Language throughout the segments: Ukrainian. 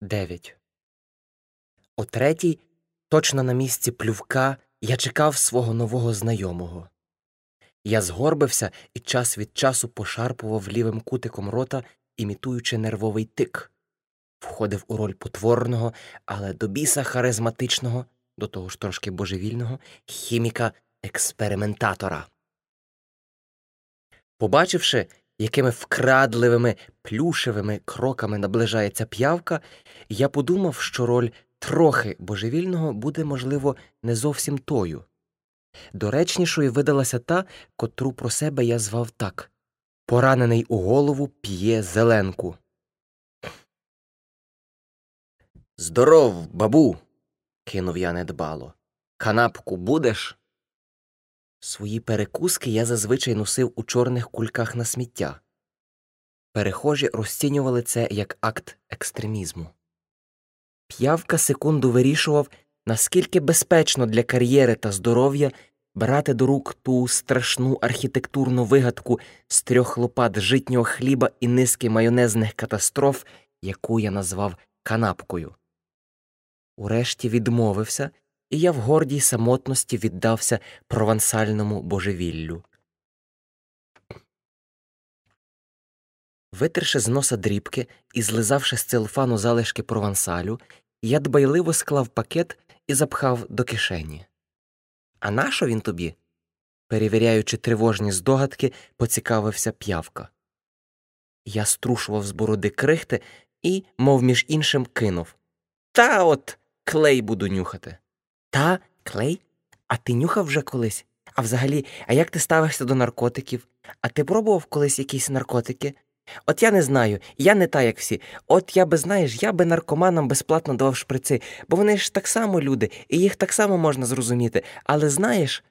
9. О третій, точно на місці плювка, я чекав свого нового знайомого. Я згорбився і час від часу пошарпував лівим кутиком рота, імітуючи нервовий тик, входив у роль потворного, але до біса харизматичного, до того ж трошки божевільного, хіміка експериментатора. Побачивши, якими вкрадливими плюшевими кроками наближається п'явка, я подумав, що роль трохи божевільного буде, можливо, не зовсім тою. Доречнішою видалася та, котру про себе я звав так поранений у голову п'є зеленку. Здоров, бабу. кинув я недбало. Канапку будеш? Свої перекуски я зазвичай носив у чорних кульках на сміття. Перехожі розцінювали це як акт екстремізму. П'явка секунду вирішував, наскільки безпечно для кар'єри та здоров'я брати до рук ту страшну архітектурну вигадку з трьох лопат житнього хліба і низки майонезних катастроф, яку я назвав канапкою. Урешті відмовився, і я в гордій самотності віддався провансальному божевіллю. Витерши з носа дрібки і злизавши з целофану залишки провансалю, я дбайливо склав пакет і запхав до кишені. А нащо він тобі? перевіряючи тривожні здогадки, поцікавився п'явка. Я струшував з бороди крихти і, мов між іншим, кинув Та от клей буду нюхати. Та клей? А ти нюхав вже колись? А взагалі, а як ти ставишся до наркотиків? А ти пробував колись якісь наркотики? От я не знаю, я не та, як всі. От я би, знаєш, я би наркоманам безплатно давав шприци, бо вони ж так само люди, і їх так само можна зрозуміти. Але знаєш.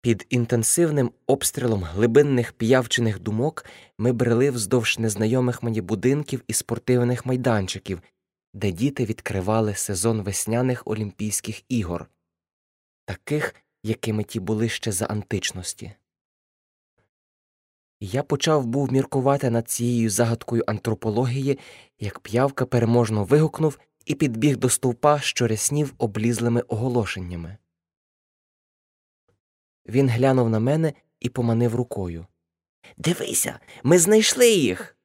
Під інтенсивним обстрілом глибинних п'явчених думок ми брели вздовж незнайомих мені будинків і спортивних майданчиків, де діти відкривали сезон весняних Олімпійських ігор, таких, якими ті були ще за античності. Я почав був міркувати над цією загадкою антропології, як п'явка переможно вигукнув і підбіг до стовпа, що ряснів облізлими оголошеннями. Він глянув на мене і поманив рукою. Дивися, ми знайшли їх.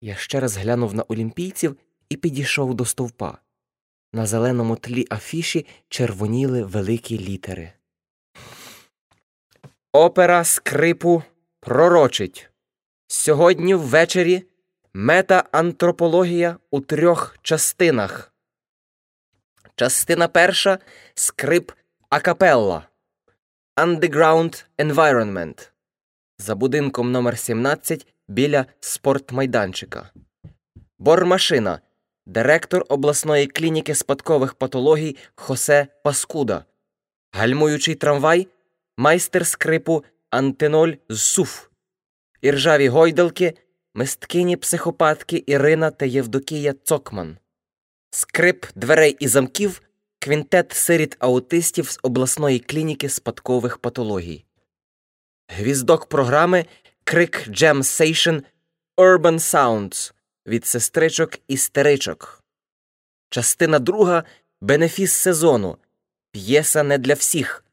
Я ще раз глянув на олімпійців і підійшов до стовпа. На зеленому тлі афіші червоніли великі літери. Опера скрипу пророчить сьогодні ввечері метаантропологія у трьох частинах. Частина перша скрип акапелла Underground Environment за будинком номер 17 біля спортмайданчика. Бормашина. Директор обласної клініки спадкових патологій Хосе Паскуда. Гальмуючий трамвай. Майстер скрипу Антиноль Зсуф. Іржаві гойдалки. Мисткині психопатки Ірина та Євдокія Цокман. Скрип дверей і замків. Квінтет сиріт аутистів з обласної клініки спадкових патологій. Гвіздок програми Крик Jam Station Urban Sounds від сестричок і стеричок. Частина друга Бенефіс сезону. П'єса не для всіх.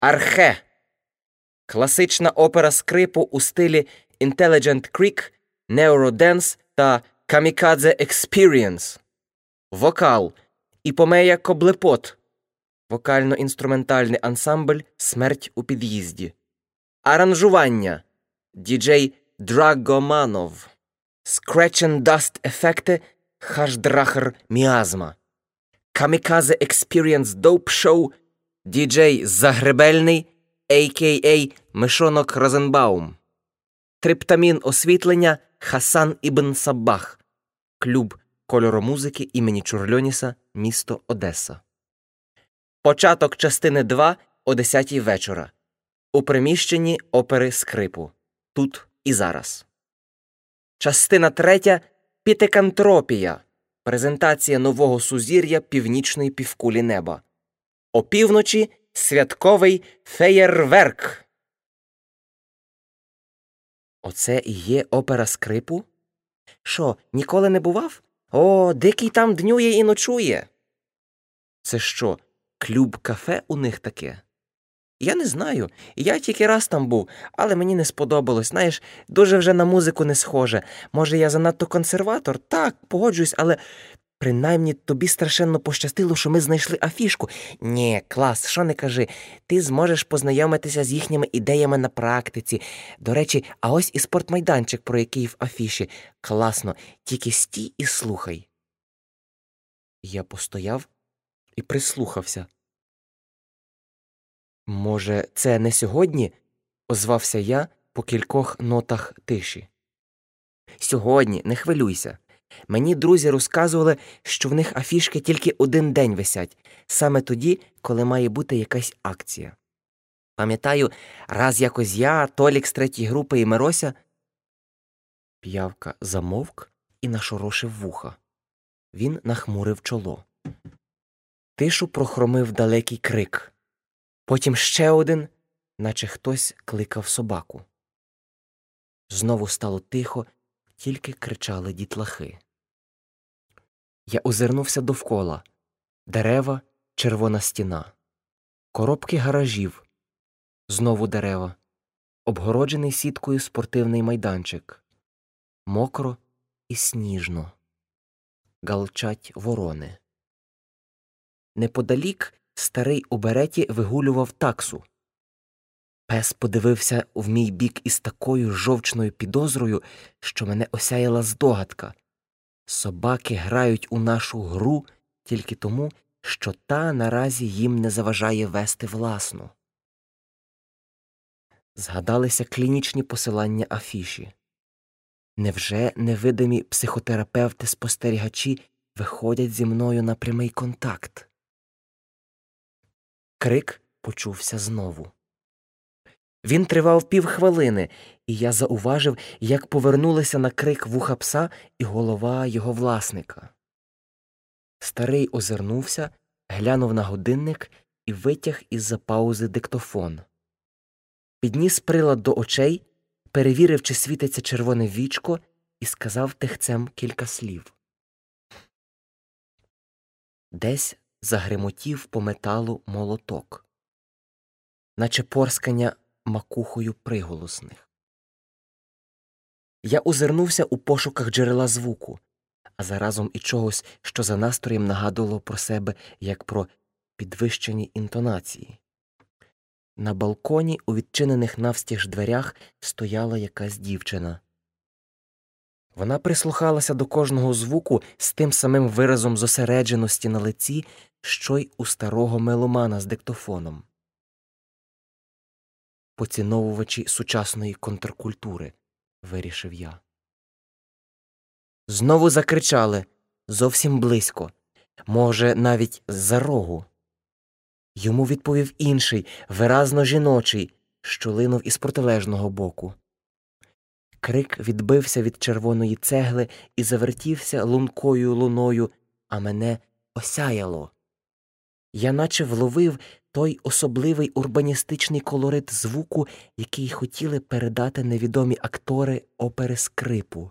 Архе. Класична опера скрипу у стилі Intelligent Creek, Neurodance та Kamikaze Experience. Вокал Іпомея Коблепот. Вокально-інструментальний ансамбль Смерть у під'їзді. Аранжування Діджей Драгоманов. Scratch and Dust ефекти Хашдрахер Міазма. Каміказе Experience Dope Show Діджей Загребельний a.k.a. Мишонок Розенбаум. Триптамін освітлення Хасан Ібн Саббах. Клуб кольоромузики імені Чюрльоніса, місто Одеса. Початок частини 2 о 10 вечора. У приміщенні опери скрипу. Тут і зараз. Частина 3 Пітекантропія. Презентація нового сузір'я північної півкулі неба. Опівночі святковий феєрверк. Оце і є опера скрипу? Що, ніколи не бував? О, дикий там днює і ночує. Це що, клюб кафе у них таке? Я не знаю. Я тільки раз там був, але мені не сподобалось. Знаєш, дуже вже на музику не схоже. Може, я занадто консерватор? Так, погоджуюсь, але принаймні тобі страшенно пощастило, що ми знайшли афішку. Ні, клас, що не кажи. Ти зможеш познайомитися з їхніми ідеями на практиці. До речі, а ось і спортмайданчик, про який в афіші. Класно, тільки стій і слухай. Я постояв і прислухався. Може, це не сьогодні? озвався я по кількох нотах тиші. Сьогодні, не хвилюйся. Мені друзі розказували, що в них афішки тільки один день висять, саме тоді, коли має бути якась акція. Пам'ятаю, раз якось я, Толік з третьої групи і Мирося. П'явка замовк і нашорошив вуха. Він нахмурив чоло. Тишу прохромив далекий крик. Потім ще один, наче хтось кликав собаку. Знову стало тихо, тільки кричали дітлахи. Я озирнувся довкола дерева, червона стіна, коробки гаражів, знову дерева, обгороджений сіткою спортивний майданчик, мокро і сніжно, галчать ворони. Неподалік старий у береті вигулював таксу. Пес подивився в мій бік із такою жовчною підозрою, що мене осяяла здогадка. Собаки грають у нашу гру тільки тому, що та наразі їм не заважає вести власну. Згадалися клінічні посилання афіші. Невже невидимі психотерапевти спостерігачі виходять зі мною на прямий контакт? Крик почувся знову. Він тривав півхвилини, і я зауважив, як повернулися на крик вуха пса і голова його власника. Старий озирнувся, глянув на годинник і витяг із за паузи диктофон. Підніс прилад до очей, перевірив, чи світиться червоне вічко, і сказав тихцем кілька слів. Десь загримотів по металу молоток, наче порскання макухою приголосних. Я озирнувся у пошуках джерела звуку, а заразом і чогось, що за настроєм нагадувало про себе як про підвищені інтонації. На балконі у відчинених навстіж дверях стояла якась дівчина. Вона прислухалася до кожного звуку з тим самим виразом зосередженості на лиці, що й у старого меломана з диктофоном. Поціновувачі сучасної контркультури, вирішив я. Знову закричали зовсім близько, може, навіть за рогу. Йому відповів інший, виразно жіночий, що линув із протилежного боку. Крик відбився від червоної цегли і завертівся лункою луною, а мене осяяло. Я наче вловив той особливий урбаністичний колорит звуку, який хотіли передати невідомі актори опери скрипу.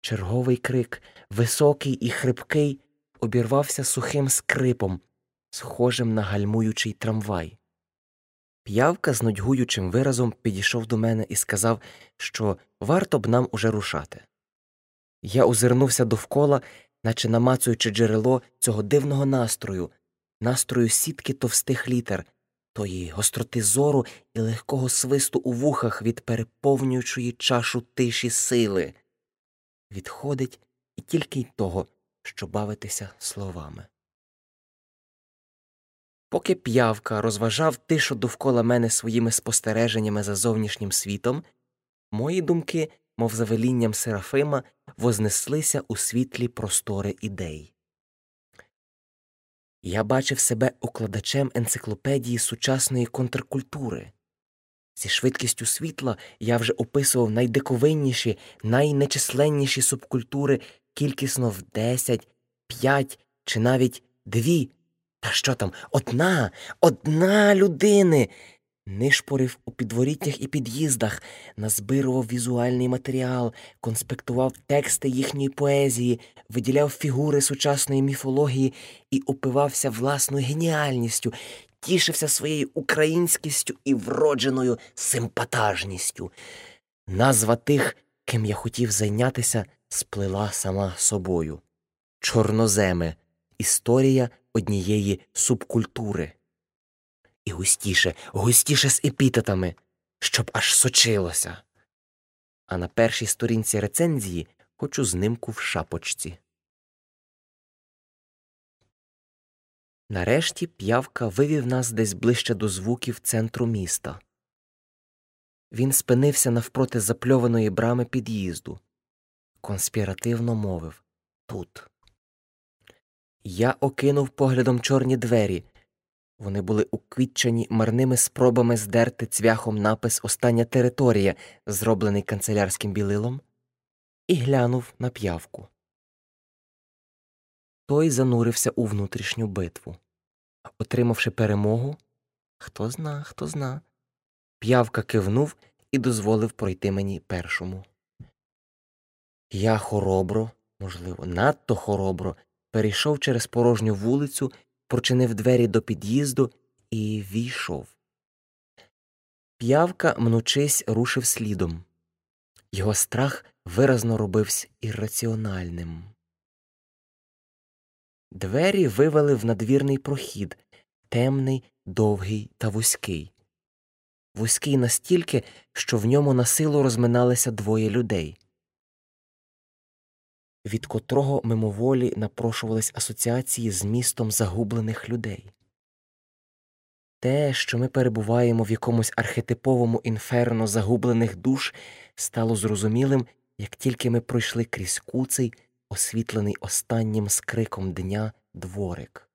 Черговий крик, високий і хрипкий, обірвався сухим скрипом, схожим на гальмуючий трамвай. П'явка з нудьгуючим виразом підійшов до мене і сказав, що варто б нам уже рушати. Я озирнувся довкола, наче намацуючи джерело цього дивного настрою, настрою сітки товстих літер, тої гостроти зору і легкого свисту у вухах від переповнюючої чашу тиші сили. Відходить і тільки й того, що бавитися словами. Поки п'явка розважав тишу довкола мене своїми спостереженнями за зовнішнім світом, мої думки, мов за велінням Серафима, вознеслися у світлі простори ідей. Я бачив себе укладачем енциклопедії сучасної контркультури. Зі швидкістю світла я вже описував найдиковинніші, найнечисленніші субкультури кількісно в десять, п'ять чи навіть дві та що там, одна, одна людини. Нишпорив у підворіттях і під'їздах, назбирував візуальний матеріал, конспектував тексти їхньої поезії, виділяв фігури сучасної міфології і упивався власною геніальністю, тішився своєю українськістю і вродженою симпатажністю. Назва тих, ким я хотів зайнятися, сплила сама собою. Чорноземи історія однієї субкультури. І густіше, густіше з епітетами, щоб аж сочилося. А на першій сторінці рецензії хочу знимку в шапочці. Нарешті п'явка вивів нас десь ближче до звуків центру міста. Він спинився навпроти запльованої брами під'їзду. Конспіративно мовив Тут. Я окинув поглядом чорні двері. Вони були уквітчені марними спробами здерти цвяхом напис Остання територія, зроблений канцелярським білилом, і глянув на п'явку. Той занурився у внутрішню битву. Отримавши перемогу, хто зна, хто зна, п'явка кивнув і дозволив пройти мені першому. Я хоробро, можливо, надто хоробро, перейшов через порожню вулицю, прочинив двері до під'їзду і війшов. П'явка, мнучись, рушив слідом. Його страх виразно робився ірраціональним. Двері вивели в надвірний прохід, темний, довгий та вузький. Вузький настільки, що в ньому на силу розминалися двоє людей, від котрого мимоволі напрошувались асоціації з містом загублених людей. Те, що ми перебуваємо в якомусь архетиповому інферно загублених душ, стало зрозумілим, як тільки ми пройшли крізь куций, освітлений останнім скриком дня дворик.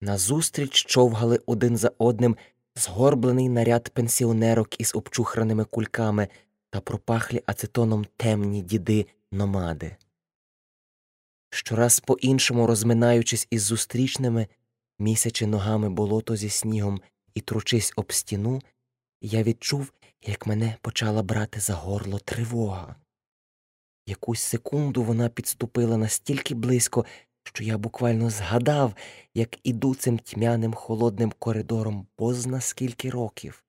Назустріч човгали один за одним згорблений наряд пенсіонерок із обчухраними кульками та пропахлі ацетоном темні діди номади. Щораз по іншому розминаючись із зустрічними, місячи ногами болото зі снігом і тручись об стіну, я відчув, як мене почала брати за горло тривога. Якусь секунду вона підступила настільки близько, що я буквально згадав, як іду цим тьмяним холодним коридором позна скільки років.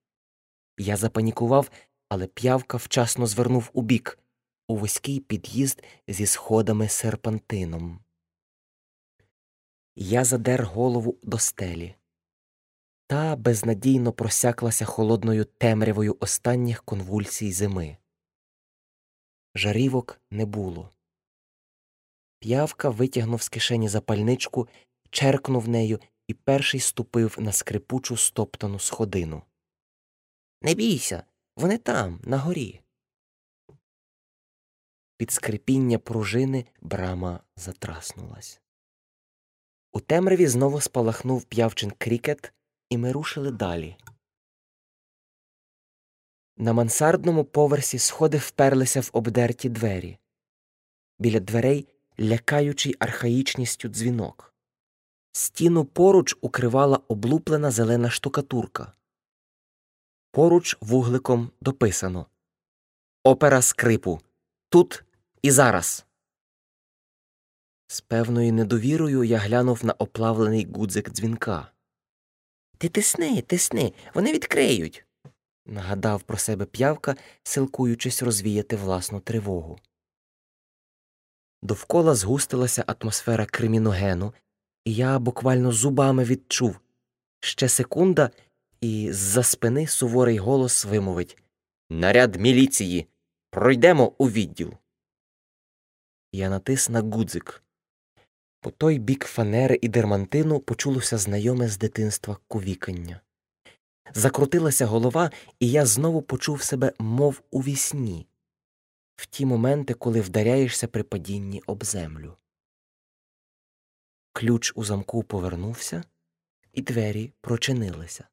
Я запанікував, але п'явка вчасно звернув убік у вузький під'їзд зі сходами серпантином. Я задер голову до стелі. Та безнадійно просяклася холодною темрявою останніх конвульсій зими. Жарівок не було. П'явка витягнув з кишені запальничку, черкнув нею і перший ступив на скрипучу стоптану сходину. Не бійся, вони там, на горі. Під скрипіння пружини брама затраснулась. У темряві знову спалахнув п'явчин крікет, і ми рушили далі. На мансардному поверсі сходи вперлися в обдерті двері. Біля дверей лякаючий архаїчністю дзвінок. Стіну поруч укривала облуплена зелена штукатурка. Поруч вугликом дописано Опера скрипу. Тут і зараз. З певною недовірою я глянув на оплавлений гудзик дзвінка. Ти тисни, тисни, вони відкриють. нагадав про себе п'явка, силкуючись розвіяти власну тривогу. Довкола згустилася атмосфера криміногену, і я буквально зубами відчув ще секунда, і з за спини суворий голос вимовить Наряд міліції. Пройдемо у відділ. Я натис на гудзик. По той бік фанери і дермантину почулося знайоме з дитинства кувікання. Закрутилася голова, і я знову почув себе, мов у вісні, в ті моменти, коли вдаряєшся при падінні об землю. Ключ у замку повернувся, і двері прочинилися.